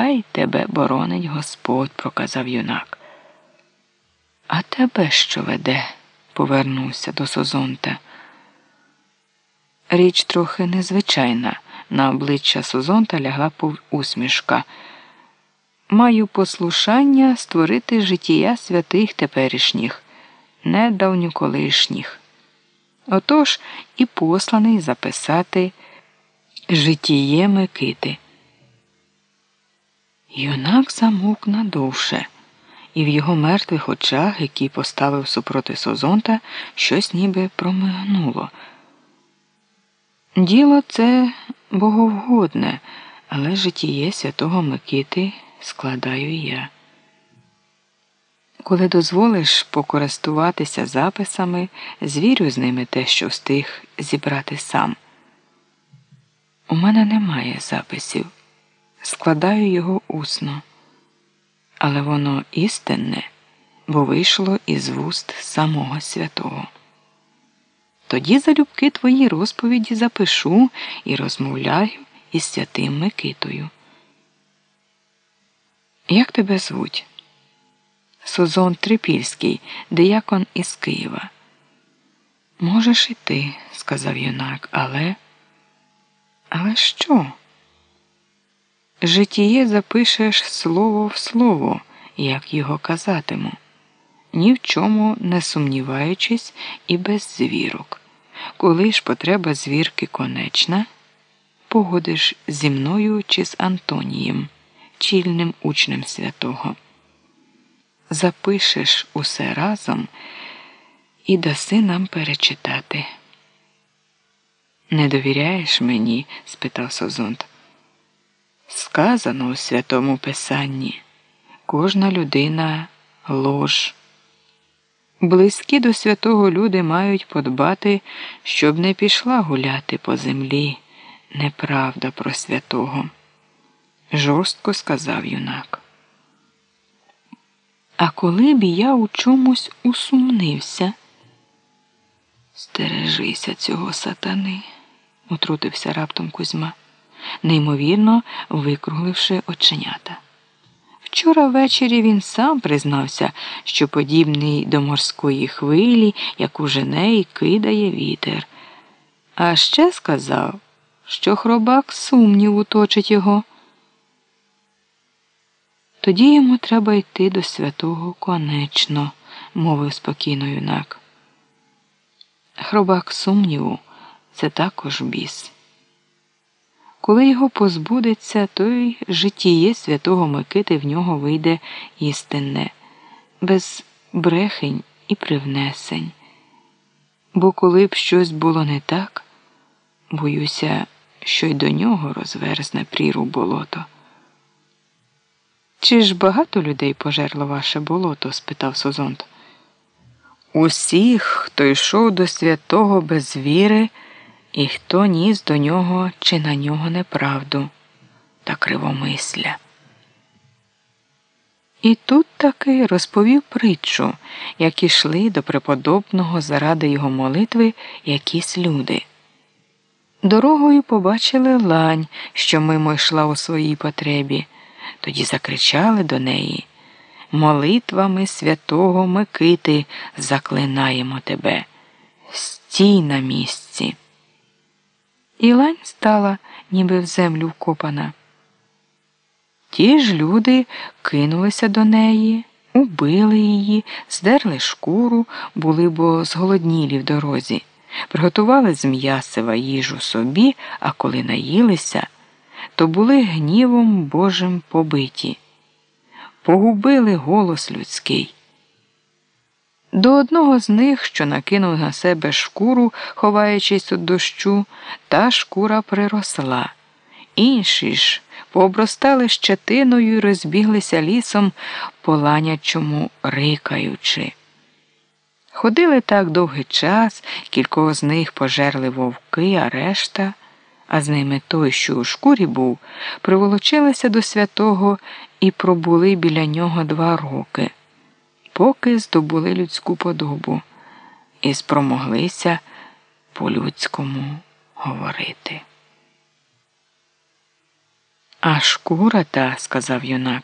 Хай тебе боронить Господь, проказав юнак. А тебе що веде? повернувся до Созонта. Річ трохи незвичайна. На обличчя Созонта лягла усмішка. Маю послушання створити життя святих теперішніх, не давньоколишніх. Отож і посланий записати житіє Микити. Юнак замовк надовше, і в його мертвих очах, які поставив супроти Созонта, щось ніби промигнуло. Діло це боговгодне, але житіє святого Микити складаю я. Коли дозволиш покористуватися записами, звірю з ними те, що встиг зібрати сам. У мене немає записів, складаю його усно, але воно істинне, бо вийшло із вуст самого святого. Тоді залюбки твої розповіді запишу і розмовляю із святим Микитою. Як тебе звуть? Созон Трипільський, диякон із Києва. Можеш і ти, сказав юнак, але. Але що? Житіє запишеш слово в слово, як його казатиму, ні в чому не сумніваючись і без звірок. Коли ж потреба звірки конечна, погодиш зі мною чи з Антонієм, чільним учнем святого. Запишеш усе разом і даси нам перечитати. Не довіряєш мені? спитав Созонт. Сказано у святому Писанні кожна людина лож. Близькі до святого люди мають подбати, щоб не пішла гуляти по землі неправда про святого. Жорстко сказав юнак. А коли б я у чомусь усумнився, стережися цього сатани утрутився раптом Кузьма, неймовірно викругливши оченята. Вчора ввечері він сам признався, що подібний до морської хвилі, яку жене і кидає вітер. А ще сказав, що хробак сумніву точить його. Тоді йому треба йти до святого конечно, мовив спокійно юнак. Хробак сумніву це також біс. Коли його позбудеться, то й житіє святого Микити в нього вийде істинне, без брехень і привнесень. Бо коли б щось було не так, боюся, що й до нього розверзне пріру болото. Чи ж багато людей пожерло ваше болото? спитав Созонт. Усіх, хто йшов до святого без віри і хто ніс до нього чи на нього неправду та кривомисля. І тут таки розповів притчу, як ішли до преподобного заради його молитви якісь люди. Дорогою побачили лань, що мимо йшла у своїй потребі, тоді закричали до неї Молитвами святого Микити заклинаємо тебе. Стій на місці. І лань стала, ніби в землю вкопана. Ті ж люди кинулися до неї, убили її, здерли шкуру, були бо зголоднілі в дорозі, приготували з м'ясива їжу собі, а коли наїлися, то були гнівом Божим побиті, погубили голос людський. До одного з них, що накинув на себе шкуру, ховаючись від дощу, та шкура приросла. Інші ж пообростали щетиною і розбіглися лісом, поланячому рикаючи. Ходили так довгий час, кількох з них пожерли вовки, а решта, а з ними той, що у шкурі був, приволочилися до святого і пробули біля нього два роки поки здобули людську подобу і спромоглися по людському говорити. А шкура та, сказав юнак.